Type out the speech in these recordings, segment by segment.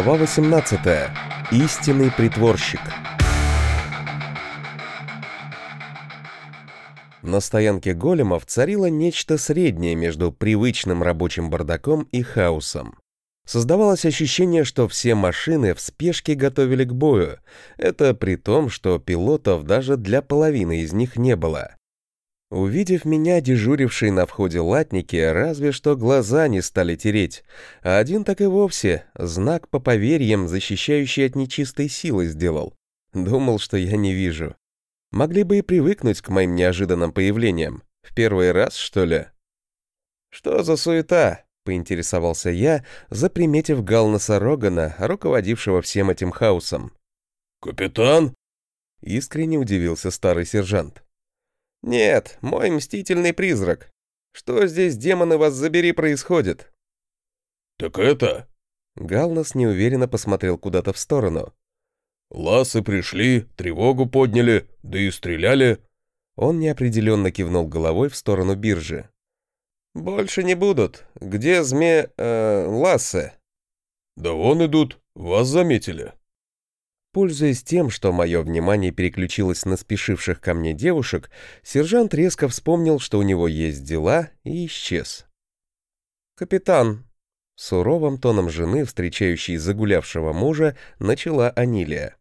Глава 18. Истинный притворщик. На стоянке големов царило нечто среднее между привычным рабочим бардаком и хаосом. Создавалось ощущение, что все машины в спешке готовили к бою. Это при том, что пилотов даже для половины из них не было. Увидев меня, дежуривший на входе латники, разве что глаза не стали тереть, а один так и вовсе знак по поверьям, защищающий от нечистой силы, сделал. Думал, что я не вижу. Могли бы и привыкнуть к моим неожиданным появлениям. В первый раз, что ли? «Что за суета?» — поинтересовался я, заприметив Галнаса Рогана, руководившего всем этим хаосом. «Капитан?» — искренне удивился старый сержант. «Нет, мой мстительный призрак. Что здесь, демоны, вас забери, происходит?» «Так это...» Галнас неуверенно посмотрел куда-то в сторону. «Ласы пришли, тревогу подняли, да и стреляли». Он неопределенно кивнул головой в сторону биржи. «Больше не будут. Где зме... Э, лассы?» «Да вон идут, вас заметили». Пользуясь тем, что мое внимание переключилось на спешивших ко мне девушек, сержант резко вспомнил, что у него есть дела, и исчез. «Капитан!» Суровым тоном жены, встречающей загулявшего мужа, начала Анилия.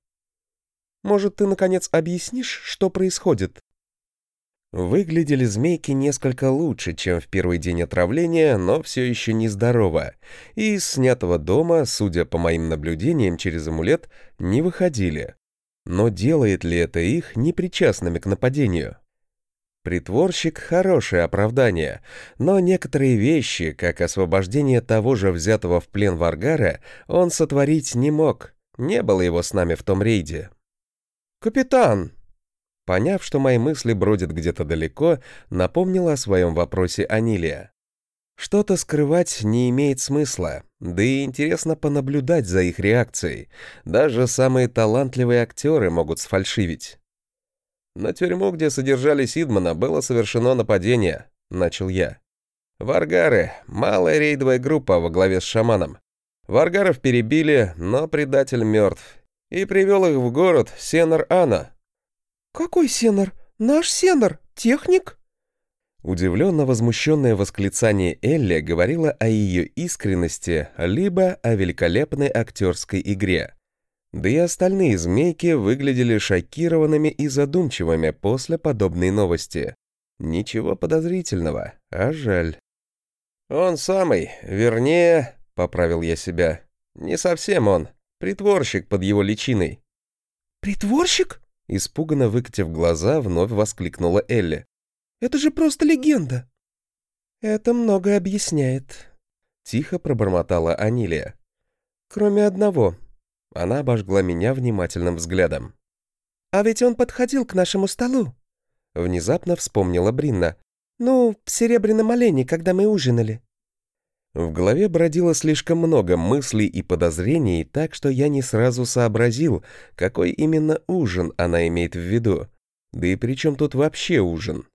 «Может, ты, наконец, объяснишь, что происходит?» Выглядели змейки несколько лучше, чем в первый день отравления, но все еще нездорово, и из снятого дома, судя по моим наблюдениям через амулет, не выходили. Но делает ли это их непричастными к нападению? Притворщик — хорошее оправдание, но некоторые вещи, как освобождение того же взятого в плен Варгара, он сотворить не мог, не было его с нами в том рейде. «Капитан!» Поняв, что мои мысли бродят где-то далеко, напомнила о своем вопросе Анилия. Что-то скрывать не имеет смысла, да и интересно понаблюдать за их реакцией. Даже самые талантливые актеры могут сфальшивить. На тюрьму, где содержали Сидмана, было совершено нападение, начал я. Варгары — малая рейдовая группа во главе с шаманом. Варгаров перебили, но предатель мертв. И привел их в город Сенар-Ана, «Какой Сенор? Наш Сенор? Техник?» Удивленно возмущенное восклицание Элли говорило о ее искренности, либо о великолепной актерской игре. Да и остальные змейки выглядели шокированными и задумчивыми после подобной новости. Ничего подозрительного, а жаль. «Он самый, вернее, — поправил я себя, — не совсем он, притворщик под его личиной». «Притворщик?» Испуганно выкатив глаза, вновь воскликнула Элли. «Это же просто легенда!» «Это многое объясняет», — тихо пробормотала Анилия. «Кроме одного». Она обожгла меня внимательным взглядом. «А ведь он подходил к нашему столу», — внезапно вспомнила Бринна. «Ну, в серебряном олене, когда мы ужинали». В голове бродило слишком много мыслей и подозрений, так что я не сразу сообразил, какой именно ужин она имеет в виду. Да и при чем тут вообще ужин?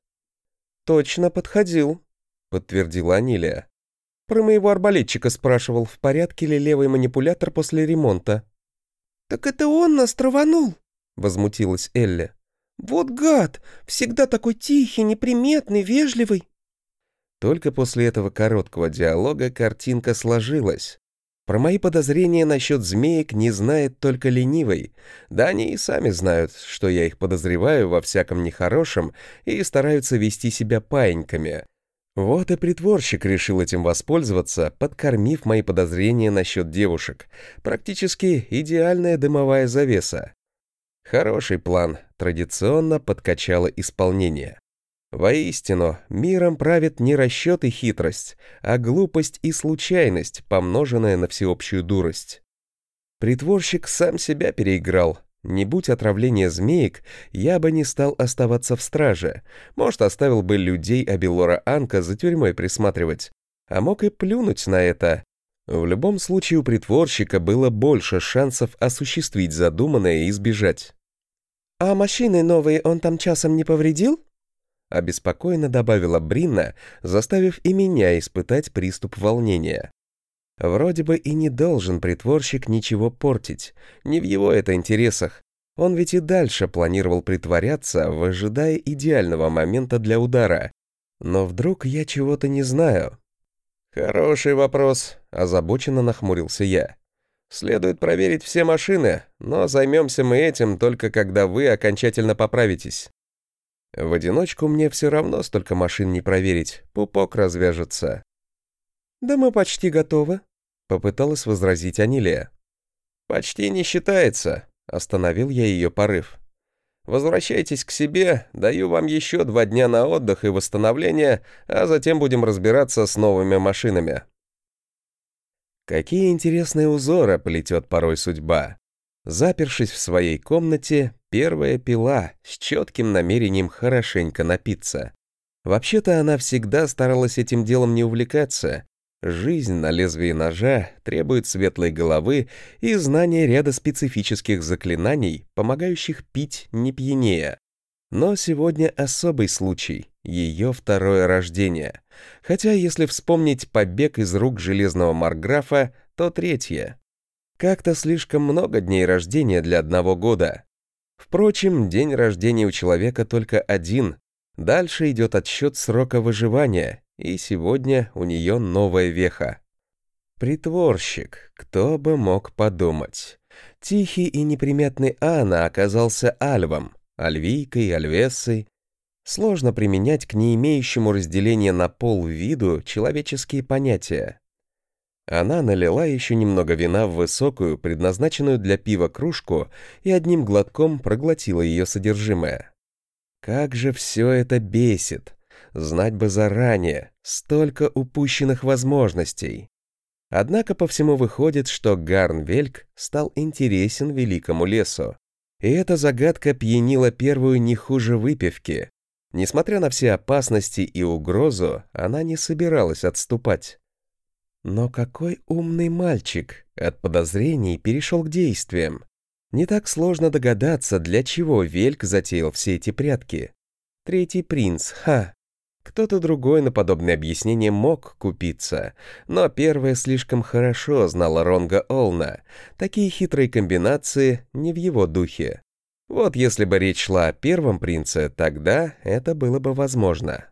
«Точно подходил», — подтвердила Анилия. «Про моего арбалетчика спрашивал, в порядке ли левый манипулятор после ремонта». «Так это он нас траванул», — возмутилась Элли. «Вот гад! Всегда такой тихий, неприметный, вежливый». Только после этого короткого диалога картинка сложилась. Про мои подозрения насчет змеек не знает только ленивый. Да они и сами знают, что я их подозреваю во всяком нехорошем и стараются вести себя паиньками. Вот и притворщик решил этим воспользоваться, подкормив мои подозрения насчет девушек. Практически идеальная дымовая завеса. Хороший план, традиционно подкачало исполнение. Воистину, миром правит не расчет и хитрость, а глупость и случайность, помноженная на всеобщую дурость. Притворщик сам себя переиграл. Не будь отравления змеек, я бы не стал оставаться в страже. Может, оставил бы людей Абелора Анка за тюрьмой присматривать. А мог и плюнуть на это. В любом случае у притворщика было больше шансов осуществить задуманное и избежать. «А машины новые он там часом не повредил?» Обеспокоенно добавила Бринна, заставив и меня испытать приступ волнения. Вроде бы и не должен притворщик ничего портить, не в его это интересах. Он ведь и дальше планировал притворяться, выжидая идеального момента для удара. Но вдруг я чего-то не знаю. Хороший вопрос, озабоченно нахмурился я. Следует проверить все машины, но займемся мы этим только когда вы окончательно поправитесь. В одиночку мне все равно столько машин не проверить, пупок развяжется. «Да мы почти готовы», — попыталась возразить Анилия. «Почти не считается», — остановил я ее порыв. «Возвращайтесь к себе, даю вам еще два дня на отдых и восстановление, а затем будем разбираться с новыми машинами». Какие интересные узоры плетет порой судьба. Запершись в своей комнате, первая пила с четким намерением хорошенько напиться. Вообще-то она всегда старалась этим делом не увлекаться. Жизнь на лезвии ножа требует светлой головы и знания ряда специфических заклинаний, помогающих пить не пьянее. Но сегодня особый случай, ее второе рождение. Хотя, если вспомнить побег из рук железного марграфа, то третье. Как-то слишком много дней рождения для одного года. Впрочем, день рождения у человека только один. Дальше идет отсчет срока выживания, и сегодня у нее новая веха. Притворщик, кто бы мог подумать. Тихий и неприметный Анна оказался Альвом, Альвийкой, Альвессой. Сложно применять к не имеющему разделения на пол виду человеческие понятия. Она налила еще немного вина в высокую, предназначенную для пива кружку, и одним глотком проглотила ее содержимое. Как же все это бесит! Знать бы заранее, столько упущенных возможностей. Однако по всему выходит, что Гарнвельк стал интересен великому лесу. И эта загадка пьянила первую не хуже выпивки. Несмотря на все опасности и угрозу, она не собиралась отступать. Но какой умный мальчик! От подозрений перешел к действиям. Не так сложно догадаться, для чего Вельк затеял все эти прятки. Третий принц, ха! Кто-то другой на подобное объяснение мог купиться, но первое слишком хорошо знала Ронга Олна. Такие хитрые комбинации не в его духе. Вот если бы речь шла о первом принце, тогда это было бы возможно.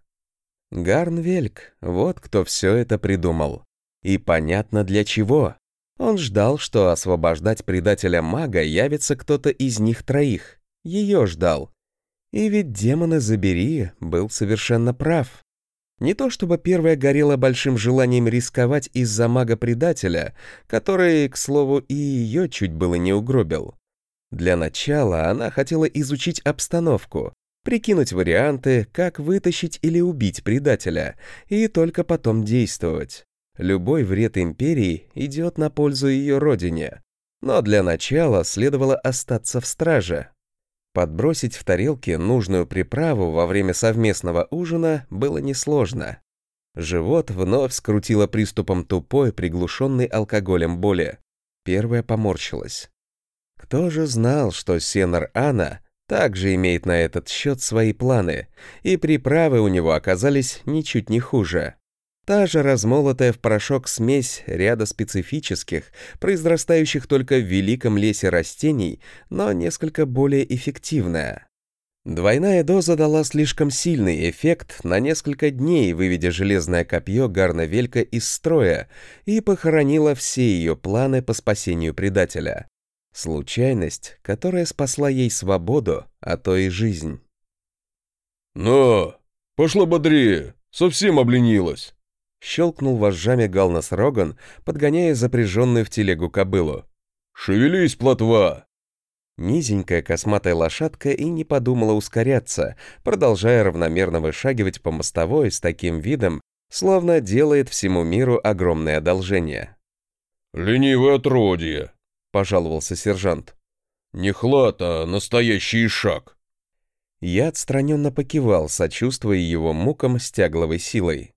Гарнвельк, вот кто все это придумал. И понятно для чего. Он ждал, что освобождать предателя-мага явится кто-то из них троих. Ее ждал. И ведь демона забери был совершенно прав. Не то чтобы первая горела большим желанием рисковать из-за мага-предателя, который, к слову, и ее чуть было не угробил. Для начала она хотела изучить обстановку, прикинуть варианты, как вытащить или убить предателя, и только потом действовать. Любой вред империи идет на пользу ее родине. Но для начала следовало остаться в страже. Подбросить в тарелке нужную приправу во время совместного ужина было несложно. Живот вновь скрутило приступом тупой, приглушенной алкоголем боли. Первая поморщилась. Кто же знал, что Сенар Ана также имеет на этот счет свои планы, и приправы у него оказались ничуть не хуже. Та же размолотая в порошок смесь ряда специфических, произрастающих только в великом лесе растений, но несколько более эффективная. Двойная доза дала слишком сильный эффект на несколько дней, выведя железное копье Гарна-Велька из строя и похоронила все ее планы по спасению предателя. Случайность, которая спасла ей свободу, а то и жизнь. «Но! Пошла бодрее! Совсем обленилась!» Щелкнул вожжами Галнас Роган, подгоняя запряженную в телегу кобылу. «Шевелись, плотва!» Низенькая косматая лошадка и не подумала ускоряться, продолжая равномерно вышагивать по мостовой с таким видом, словно делает всему миру огромное одолжение. «Ленивое отродье!» — пожаловался сержант. «Не хлад, а настоящий шаг!» Я отстраненно покивал, сочувствуя его мукам с тягловой силой.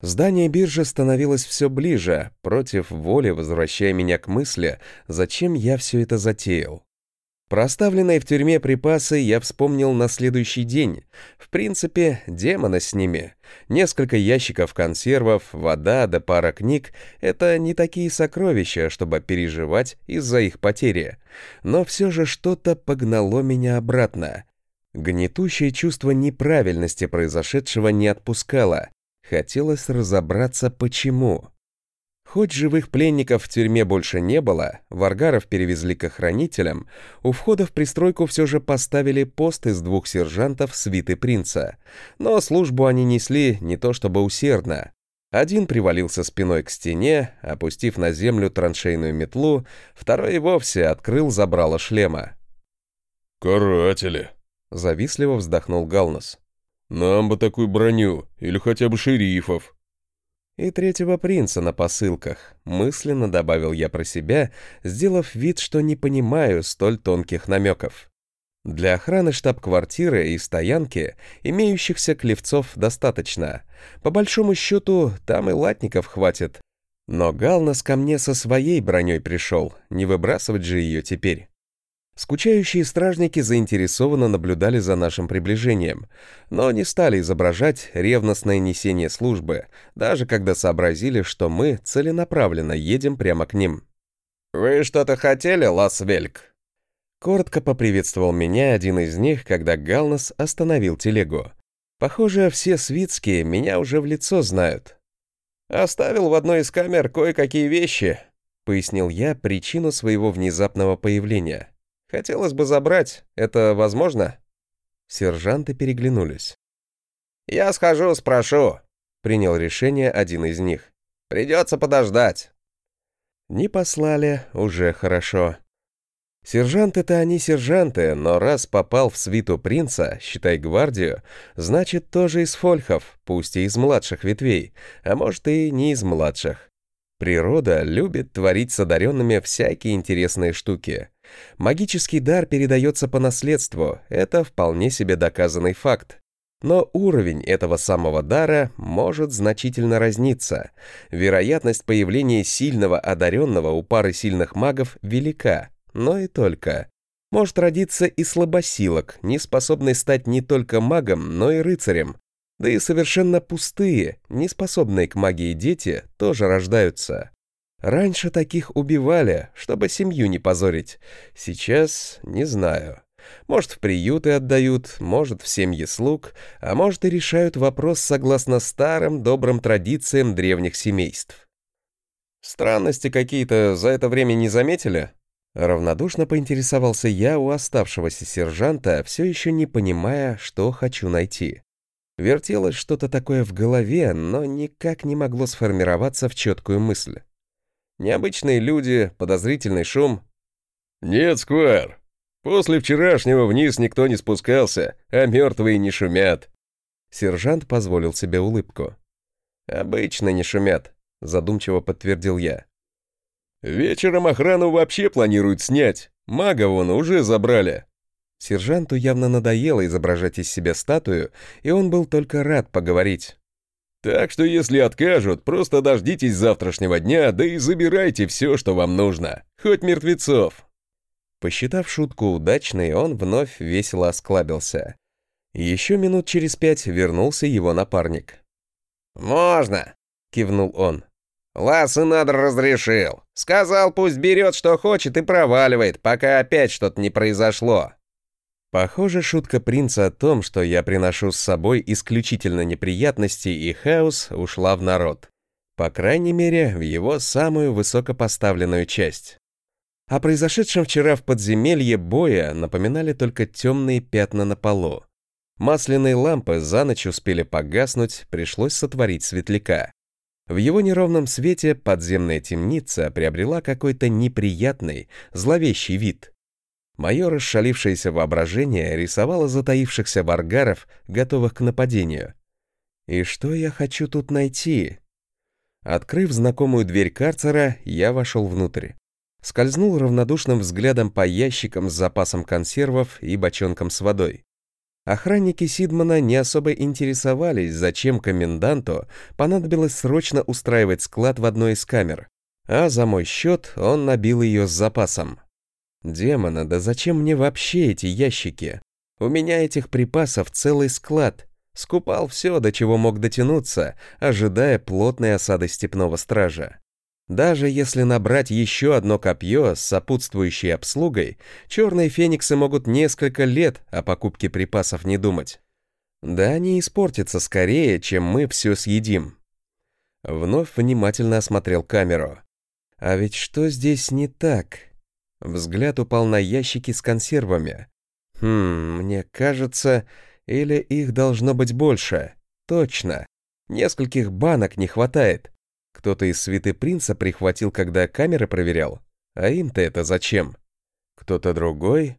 Здание биржи становилось все ближе, против воли возвращая меня к мысли, зачем я все это затеял. Про оставленные в тюрьме припасы я вспомнил на следующий день. В принципе, демона с ними. Несколько ящиков консервов, вода да пара книг — это не такие сокровища, чтобы переживать из-за их потери. Но все же что-то погнало меня обратно. Гнетущее чувство неправильности произошедшего не отпускало. Хотелось разобраться, почему. Хоть живых пленников в тюрьме больше не было, варгаров перевезли к охранителям, у входа в пристройку все же поставили пост из двух сержантов свиты принца. Но службу они несли не то чтобы усердно. Один привалился спиной к стене, опустив на землю траншейную метлу, второй и вовсе открыл забрало шлема. «Каратели!» — завистливо вздохнул Галнос. «Нам бы такую броню, или хотя бы шерифов!» И третьего принца на посылках, мысленно добавил я про себя, сделав вид, что не понимаю столь тонких намеков. Для охраны штаб-квартиры и стоянки имеющихся клевцов достаточно. По большому счету, там и латников хватит. Но Галнас ко мне со своей броней пришел, не выбрасывать же ее теперь. Скучающие стражники заинтересованно наблюдали за нашим приближением, но не стали изображать ревностное несение службы, даже когда сообразили, что мы целенаправленно едем прямо к ним. «Вы что-то хотели, Лас-Вельк?» Коротко поприветствовал меня один из них, когда Галнас остановил телегу. Похоже, все свитские меня уже в лицо знают. «Оставил в одной из камер кое-какие вещи», — пояснил я причину своего внезапного появления. Хотелось бы забрать. Это возможно?» Сержанты переглянулись. «Я схожу, спрошу», — принял решение один из них. «Придется подождать». Не послали, уже хорошо. Сержанты-то они сержанты, но раз попал в свиту принца, считай гвардию, значит, тоже из фольхов, пусть и из младших ветвей, а может и не из младших. Природа любит творить с одаренными всякие интересные штуки. Магический дар передается по наследству, это вполне себе доказанный факт. Но уровень этого самого дара может значительно разниться. Вероятность появления сильного одаренного у пары сильных магов велика, но и только. Может родиться и слабосилок, не способный стать не только магом, но и рыцарем. Да и совершенно пустые, не способные к магии дети тоже рождаются. Раньше таких убивали, чтобы семью не позорить. Сейчас не знаю. Может, в приюты отдают, может, в семьи слуг, а может, и решают вопрос согласно старым добрым традициям древних семейств. Странности какие-то за это время не заметили? Равнодушно поинтересовался я у оставшегося сержанта, все еще не понимая, что хочу найти. Вертелось что-то такое в голове, но никак не могло сформироваться в четкую мысль. Необычные люди, подозрительный шум. «Нет, Сквайр, после вчерашнего вниз никто не спускался, а мертвые не шумят». Сержант позволил себе улыбку. «Обычно не шумят», — задумчиво подтвердил я. «Вечером охрану вообще планируют снять. Мага вон уже забрали». Сержанту явно надоело изображать из себя статую, и он был только рад поговорить. Так что если откажут, просто дождитесь завтрашнего дня, да и забирайте все, что вам нужно, хоть мертвецов». Посчитав шутку удачной, он вновь весело осклабился. Еще минут через пять вернулся его напарник. «Можно!» — кивнул он. «Лас и надо разрешил. Сказал, пусть берет, что хочет, и проваливает, пока опять что-то не произошло. Похоже, шутка принца о том, что я приношу с собой исключительно неприятности и хаос, ушла в народ. По крайней мере, в его самую высокопоставленную часть. О произошедшем вчера в подземелье боя напоминали только темные пятна на полу. Масляные лампы за ночь успели погаснуть, пришлось сотворить светляка. В его неровном свете подземная темница приобрела какой-то неприятный, зловещий вид — Мое расшалившееся воображение рисовало затаившихся варгаров, готовых к нападению. И что я хочу тут найти? Открыв знакомую дверь карцера, я вошел внутрь. Скользнул равнодушным взглядом по ящикам с запасом консервов и бочонком с водой. Охранники Сидмана не особо интересовались, зачем коменданту понадобилось срочно устраивать склад в одной из камер, а за мой счет он набил ее с запасом. Демона, да зачем мне вообще эти ящики? У меня этих припасов целый склад. Скупал все, до чего мог дотянуться, ожидая плотной осады степного стража. Даже если набрать еще одно копье с сопутствующей обслугой, черные фениксы могут несколько лет о покупке припасов не думать. Да они испортятся скорее, чем мы все съедим. Вновь внимательно осмотрел камеру. А ведь что здесь не так? Взгляд упал на ящики с консервами. Хм, мне кажется, или их должно быть больше. Точно. Нескольких банок не хватает. Кто-то из свиты принца прихватил, когда камеры проверял. А им-то это зачем? Кто-то другой?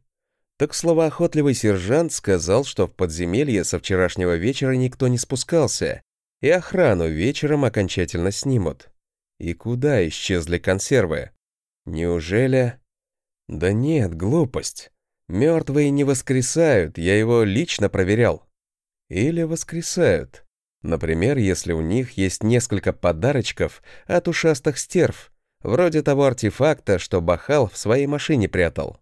Так словоохотливый сержант сказал, что в подземелье со вчерашнего вечера никто не спускался, и охрану вечером окончательно снимут. И куда исчезли консервы? Неужели... Да нет, глупость. Мертвые не воскресают, я его лично проверял. Или воскресают. Например, если у них есть несколько подарочков от ушастых стерв, вроде того артефакта, что Бахал в своей машине прятал.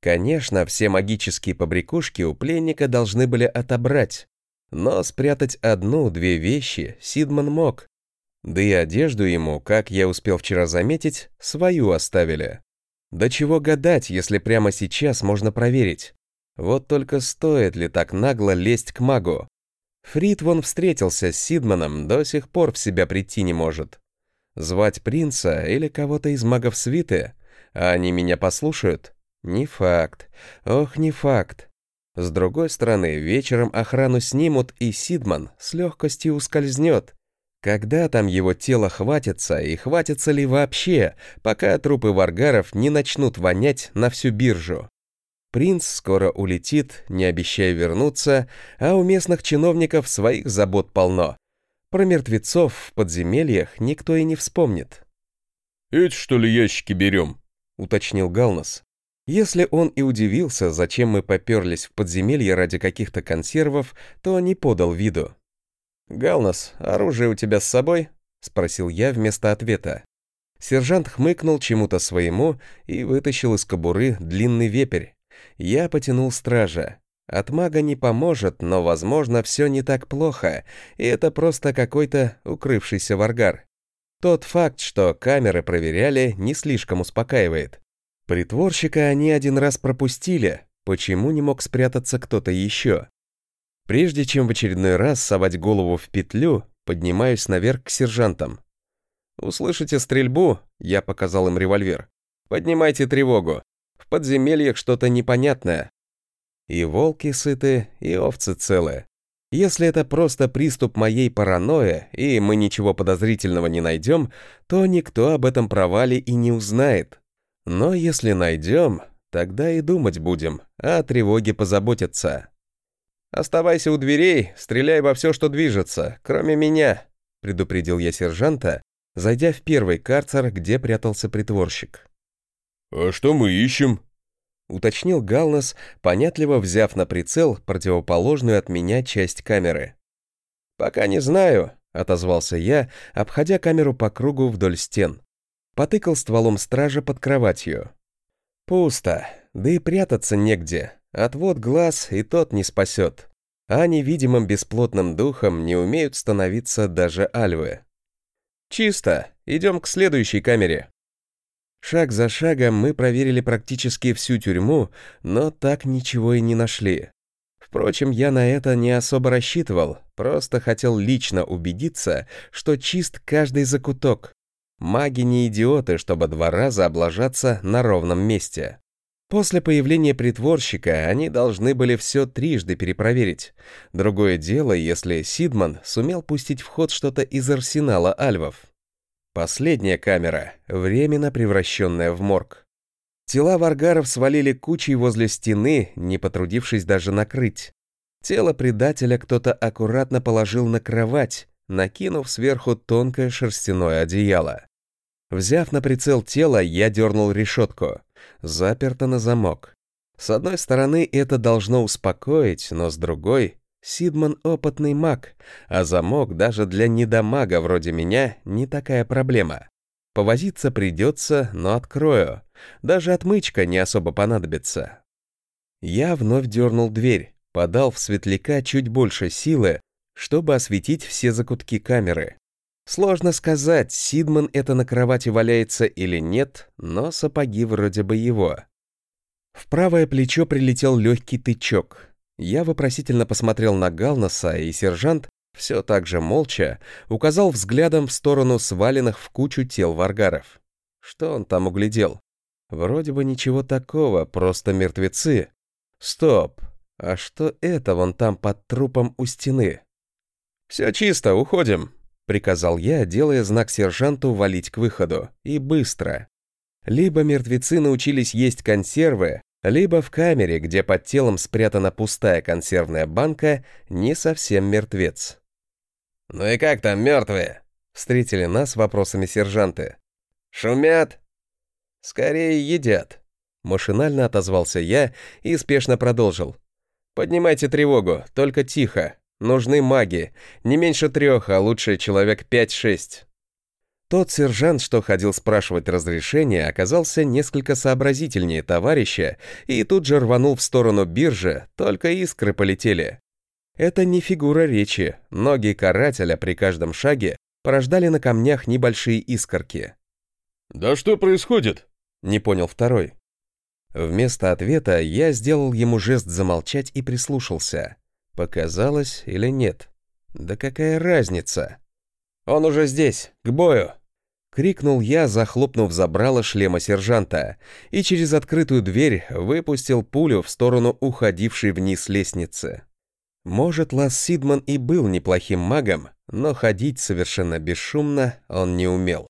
Конечно, все магические побрякушки у пленника должны были отобрать, но спрятать одну-две вещи Сидман мог. Да и одежду ему, как я успел вчера заметить, свою оставили. Да чего гадать, если прямо сейчас можно проверить. Вот только стоит ли так нагло лезть к магу? Фрид вон встретился с Сидманом, до сих пор в себя прийти не может. Звать принца или кого-то из магов свиты, а они меня послушают? Не факт. Ох, не факт. С другой стороны, вечером охрану снимут, и Сидман с легкостью ускользнет. Когда там его тело хватится, и хватится ли вообще, пока трупы варгаров не начнут вонять на всю биржу? Принц скоро улетит, не обещая вернуться, а у местных чиновников своих забот полно. Про мертвецов в подземельях никто и не вспомнит. «Эти, что ли, ящики берем?» — уточнил Галнас. Если он и удивился, зачем мы поперлись в подземелье ради каких-то консервов, то не подал виду. «Галнас, оружие у тебя с собой?» — спросил я вместо ответа. Сержант хмыкнул чему-то своему и вытащил из кобуры длинный вепрь. Я потянул стража. От мага не поможет, но, возможно, все не так плохо, и это просто какой-то укрывшийся варгар. Тот факт, что камеры проверяли, не слишком успокаивает. Притворщика они один раз пропустили, почему не мог спрятаться кто-то еще? Прежде чем в очередной раз совать голову в петлю, поднимаюсь наверх к сержантам. «Услышите стрельбу?» — я показал им револьвер. «Поднимайте тревогу. В подземельях что-то непонятное. И волки сыты, и овцы целые. Если это просто приступ моей паранойи, и мы ничего подозрительного не найдем, то никто об этом провале и не узнает. Но если найдем, тогда и думать будем, а о тревоге позаботиться. «Оставайся у дверей, стреляй во все, что движется, кроме меня», предупредил я сержанта, зайдя в первый карцер, где прятался притворщик. «А что мы ищем?» — уточнил Галнес, понятливо взяв на прицел противоположную от меня часть камеры. «Пока не знаю», — отозвался я, обходя камеру по кругу вдоль стен. Потыкал стволом стража под кроватью. «Пусто, да и прятаться негде. Отвод глаз и тот не спасет. А невидимым бесплотным духом не умеют становиться даже альвы. Чисто, идем к следующей камере». Шаг за шагом мы проверили практически всю тюрьму, но так ничего и не нашли. Впрочем, я на это не особо рассчитывал, просто хотел лично убедиться, что чист каждый закуток. Маги не идиоты, чтобы два раза облажаться на ровном месте. После появления притворщика они должны были все трижды перепроверить. Другое дело, если Сидман сумел пустить в ход что-то из арсенала альвов. Последняя камера, временно превращенная в морг. Тела варгаров свалили кучей возле стены, не потрудившись даже накрыть. Тело предателя кто-то аккуратно положил на кровать, накинув сверху тонкое шерстяное одеяло. Взяв на прицел тело, я дернул решетку. Заперто на замок. С одной стороны, это должно успокоить, но с другой Сидман опытный маг, а замок даже для недомага вроде меня не такая проблема. Повозиться придется, но открою. Даже отмычка не особо понадобится. Я вновь дернул дверь, подал в светляка чуть больше силы, чтобы осветить все закутки камеры. Сложно сказать, Сидман это на кровати валяется или нет, но сапоги вроде бы его. В правое плечо прилетел легкий тычок. Я вопросительно посмотрел на Галнаса, и сержант, все так же молча, указал взглядом в сторону сваленных в кучу тел варгаров. Что он там углядел? Вроде бы ничего такого, просто мертвецы. Стоп, а что это вон там под трупом у стены? «Все чисто, уходим», — приказал я, делая знак сержанту валить к выходу. И быстро. Либо мертвецы научились есть консервы, либо в камере, где под телом спрятана пустая консервная банка, не совсем мертвец. «Ну и как там мертвые?» — встретили нас вопросами сержанты. «Шумят?» «Скорее едят», — машинально отозвался я и спешно продолжил. «Поднимайте тревогу, только тихо. Нужны маги. Не меньше трех, а лучше человек пять-шесть». Тот сержант, что ходил спрашивать разрешения, оказался несколько сообразительнее товарища и тут же рванул в сторону биржи, только искры полетели. Это не фигура речи, ноги карателя при каждом шаге порождали на камнях небольшие искорки. «Да что происходит?» — не понял второй. Вместо ответа я сделал ему жест замолчать и прислушался. Показалось или нет? Да какая разница? «Он уже здесь, к бою!» — крикнул я, захлопнув забрало шлема сержанта, и через открытую дверь выпустил пулю в сторону уходившей вниз лестницы. Может, Лас Сидман и был неплохим магом, но ходить совершенно бесшумно он не умел.